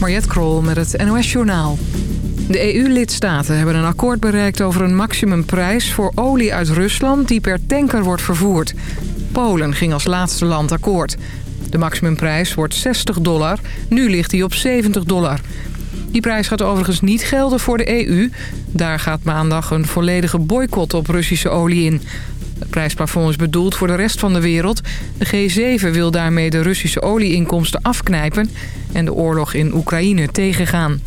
Mariette Krol met het NOS Journaal. De EU-lidstaten hebben een akkoord bereikt over een maximumprijs voor olie uit Rusland die per tanker wordt vervoerd. Polen ging als laatste land akkoord. De maximumprijs wordt 60 dollar, nu ligt die op 70 dollar. Die prijs gaat overigens niet gelden voor de EU. Daar gaat maandag een volledige boycott op Russische olie in. Prijsplafond is bedoeld voor de rest van de wereld. De G7 wil daarmee de Russische olieinkomsten afknijpen... en de oorlog in Oekraïne tegengaan.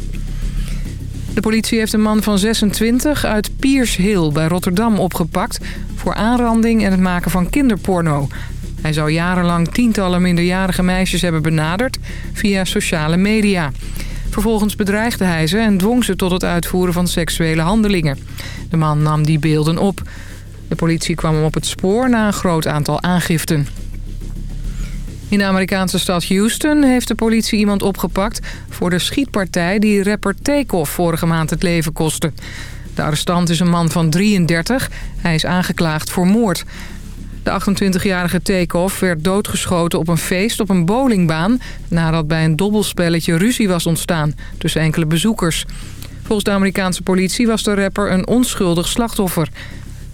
De politie heeft een man van 26 uit Piers Hill bij Rotterdam opgepakt... voor aanranding en het maken van kinderporno. Hij zou jarenlang tientallen minderjarige meisjes hebben benaderd via sociale media. Vervolgens bedreigde hij ze en dwong ze tot het uitvoeren van seksuele handelingen. De man nam die beelden op... De politie kwam hem op het spoor na een groot aantal aangiften. In de Amerikaanse stad Houston heeft de politie iemand opgepakt... voor de schietpartij die rapper Takeoff vorige maand het leven kostte. De arrestant is een man van 33. Hij is aangeklaagd voor moord. De 28-jarige Takeoff werd doodgeschoten op een feest op een bowlingbaan... nadat bij een dobbelspelletje ruzie was ontstaan tussen enkele bezoekers. Volgens de Amerikaanse politie was de rapper een onschuldig slachtoffer...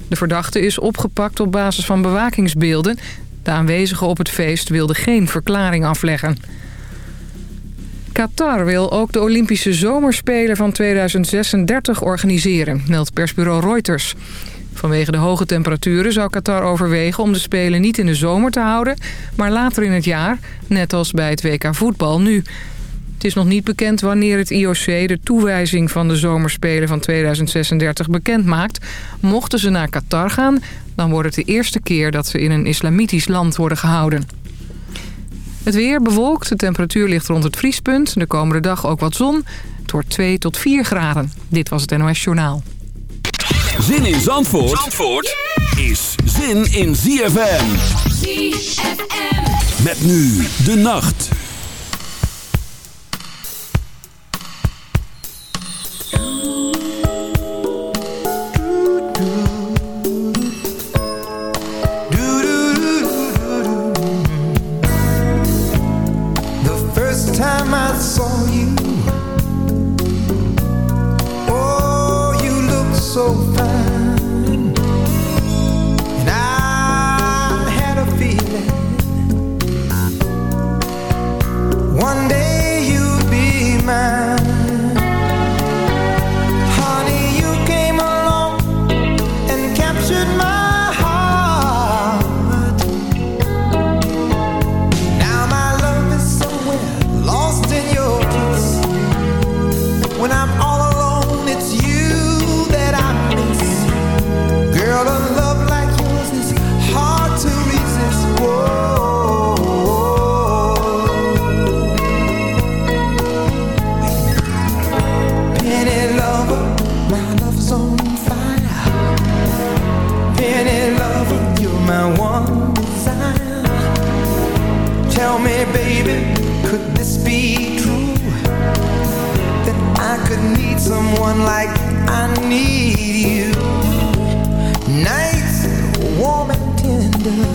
De verdachte is opgepakt op basis van bewakingsbeelden. De aanwezigen op het feest wilden geen verklaring afleggen. Qatar wil ook de Olympische Zomerspelen van 2036 organiseren, meldt persbureau Reuters. Vanwege de hoge temperaturen zou Qatar overwegen om de Spelen niet in de zomer te houden, maar later in het jaar, net als bij het WK voetbal nu. Het is nog niet bekend wanneer het IOC de toewijzing van de zomerspelen van 2036 bekend maakt. Mochten ze naar Qatar gaan, dan wordt het de eerste keer dat ze in een islamitisch land worden gehouden. Het weer bewolkt, de temperatuur ligt rond het vriespunt. De komende dag ook wat zon. Het wordt 2 tot 4 graden. Dit was het NOS Journaal. Zin in Zandvoort, Zandvoort is zin in ZFM. ZFM. Met nu de nacht. like I need you. Nights warm and tender.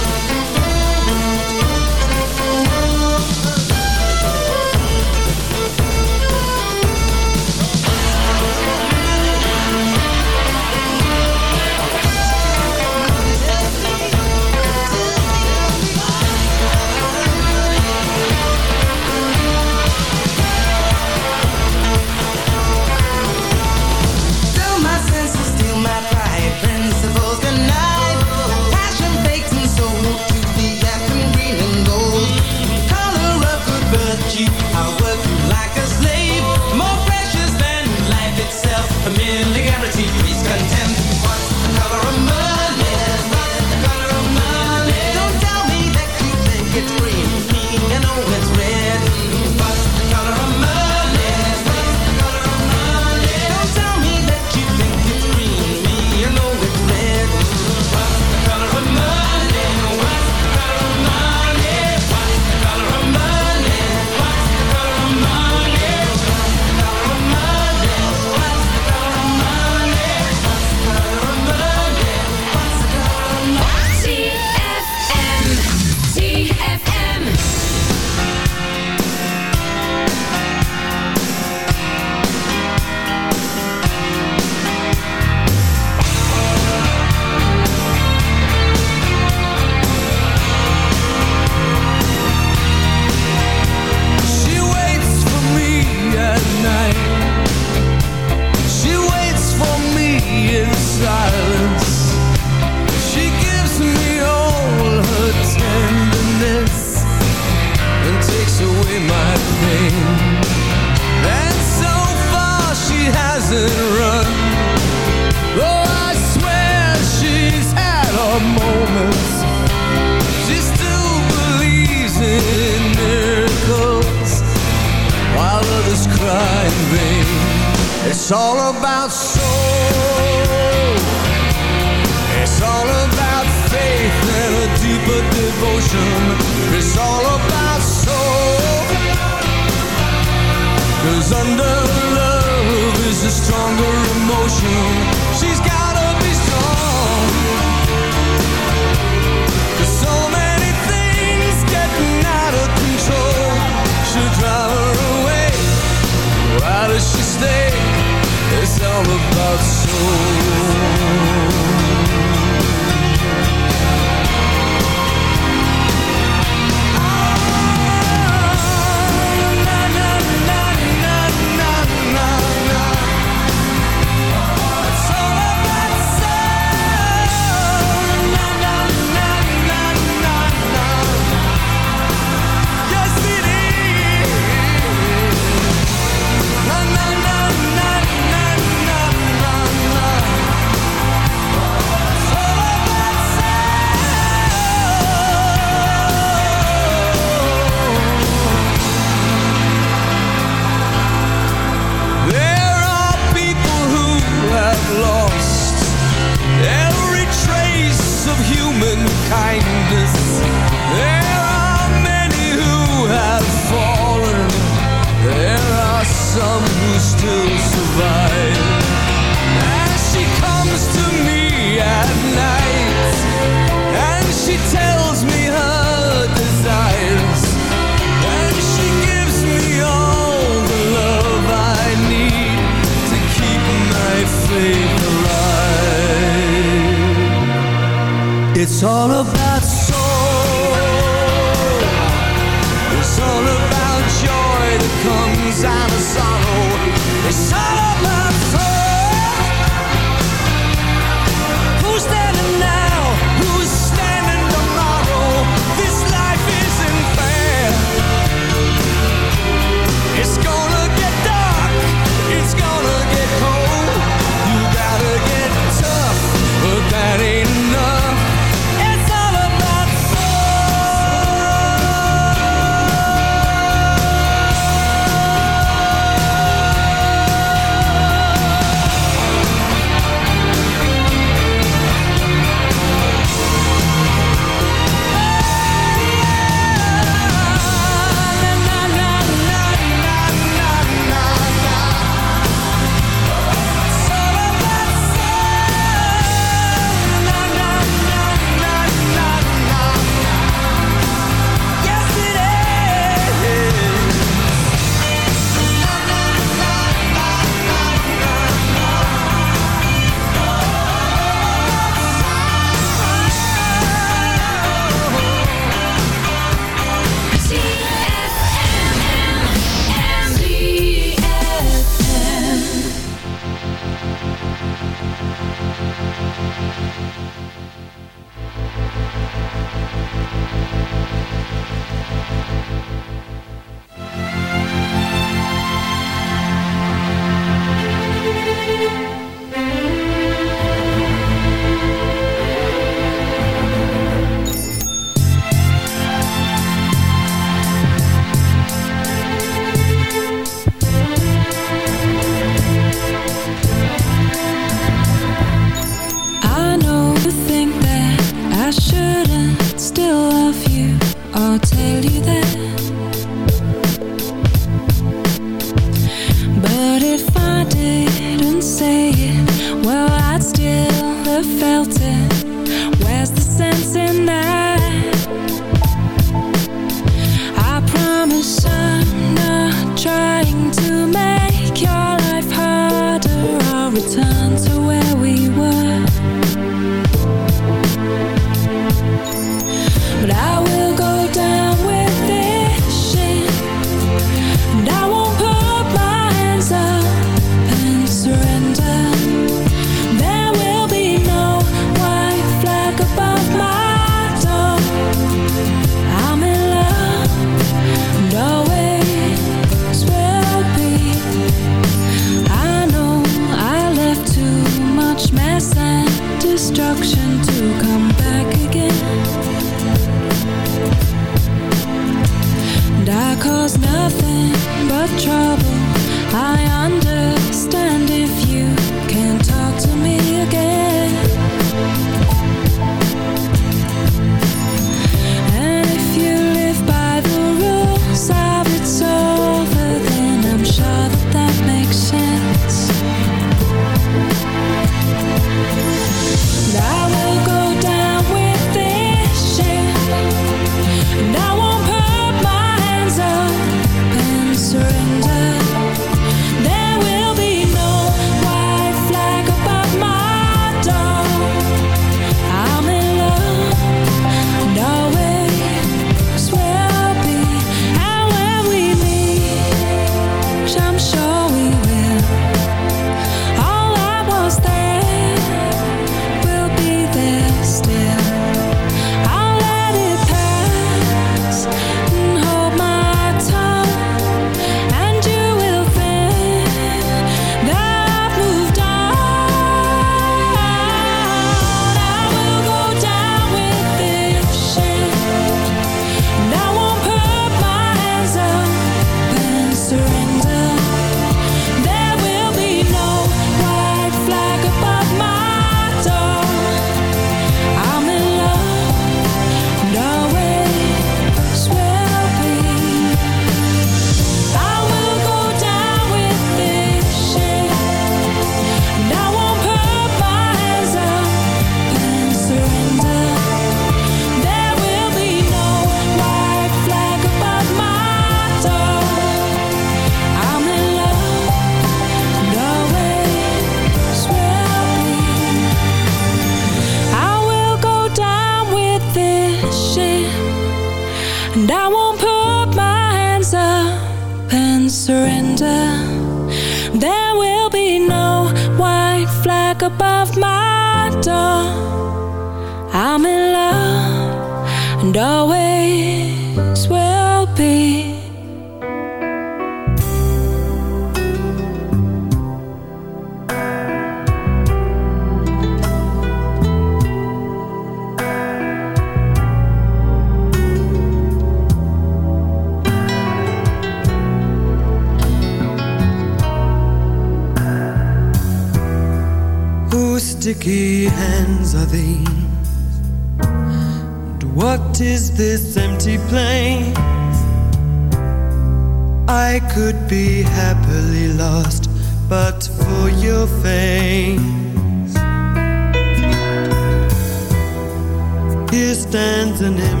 stands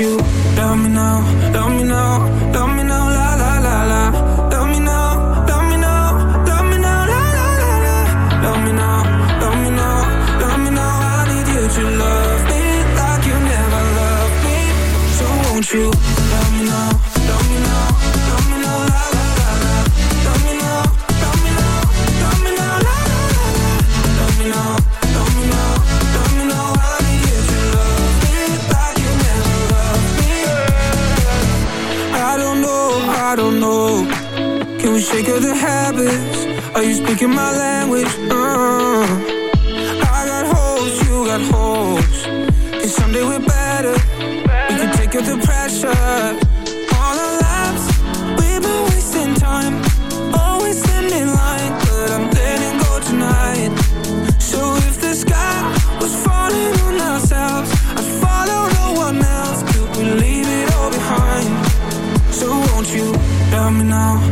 you me now,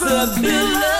Possibility.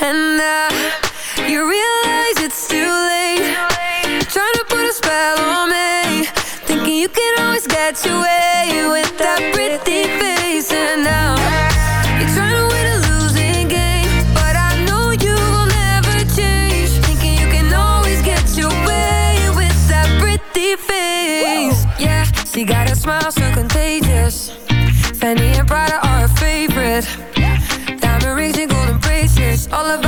And now you realize it's too late. Trying to put a spell on me. Thinking you can always get your way with that pretty face. And now you're trying to win a losing game. But I know you will never change. Thinking you can always get your way with that pretty face. Yeah, she got a smile so contagious. Fendi and Prada are her favorite all of